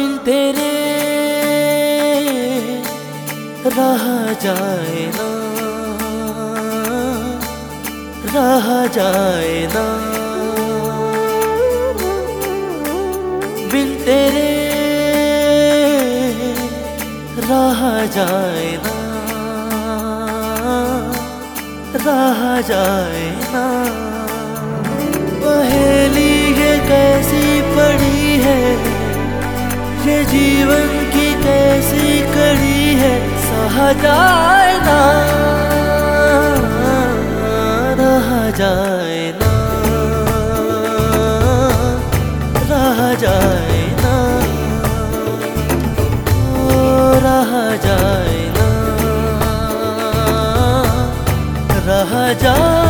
बिन तेरे रहा जाए ना, रहा जाए ना। बिन तेरे रहा जाए ना, रहा जाए ना। जाए ना रहा जाए ना रहा जाए ना रह जाए ना रहा जाए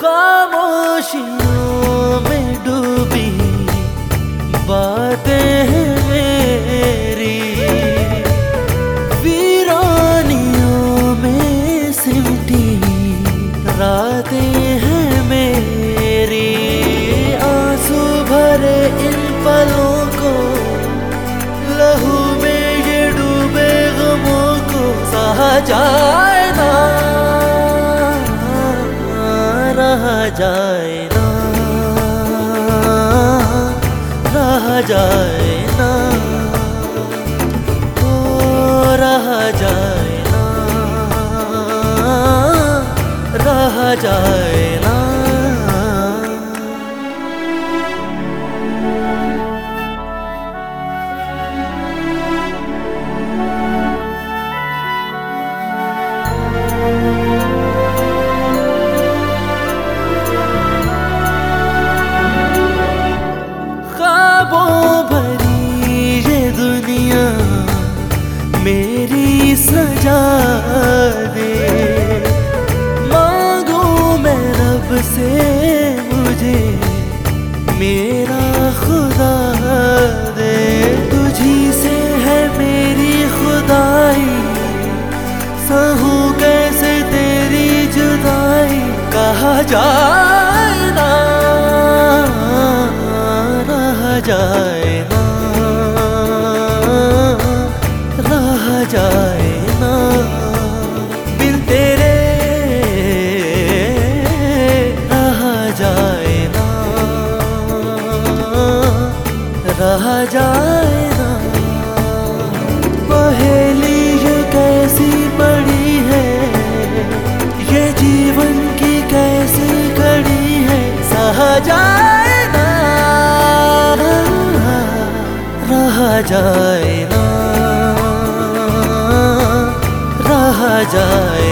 खामोशियों में डूबी बातें हैं मेरी। वीरानियों में सिमटी रातें हैं मेरी। आँसू भरे इन पलों को, लहू में ये डूबे गमों को सहा जाए रहा जाए ना रहा जाए ना ओ रहा जाए ना रहा जाए मेरी सजा दे। मांगू मैं रब से मुझे, मेरा खुदा दे। तुझी से है मेरी खुदाई, सहू कैसे तेरी जुदाई? कहा जाए ना, रहा जाए। जाए ना, बिन तेरे रहा जाए ना, रहा जाए ना। पहेली ये कैसी पड़ी है? ये जीवन की कैसी कड़ी है? सहा जाए ना, रहा जाए ना। जाए।